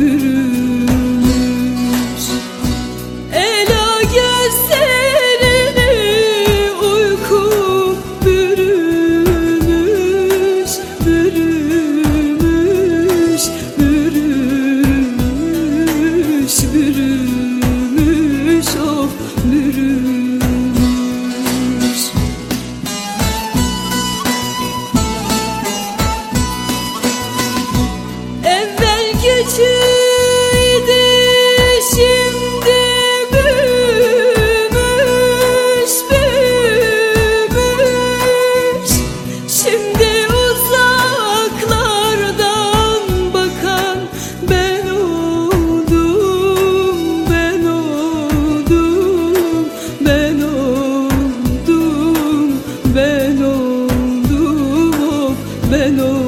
bürümüş. Ela gel. ben o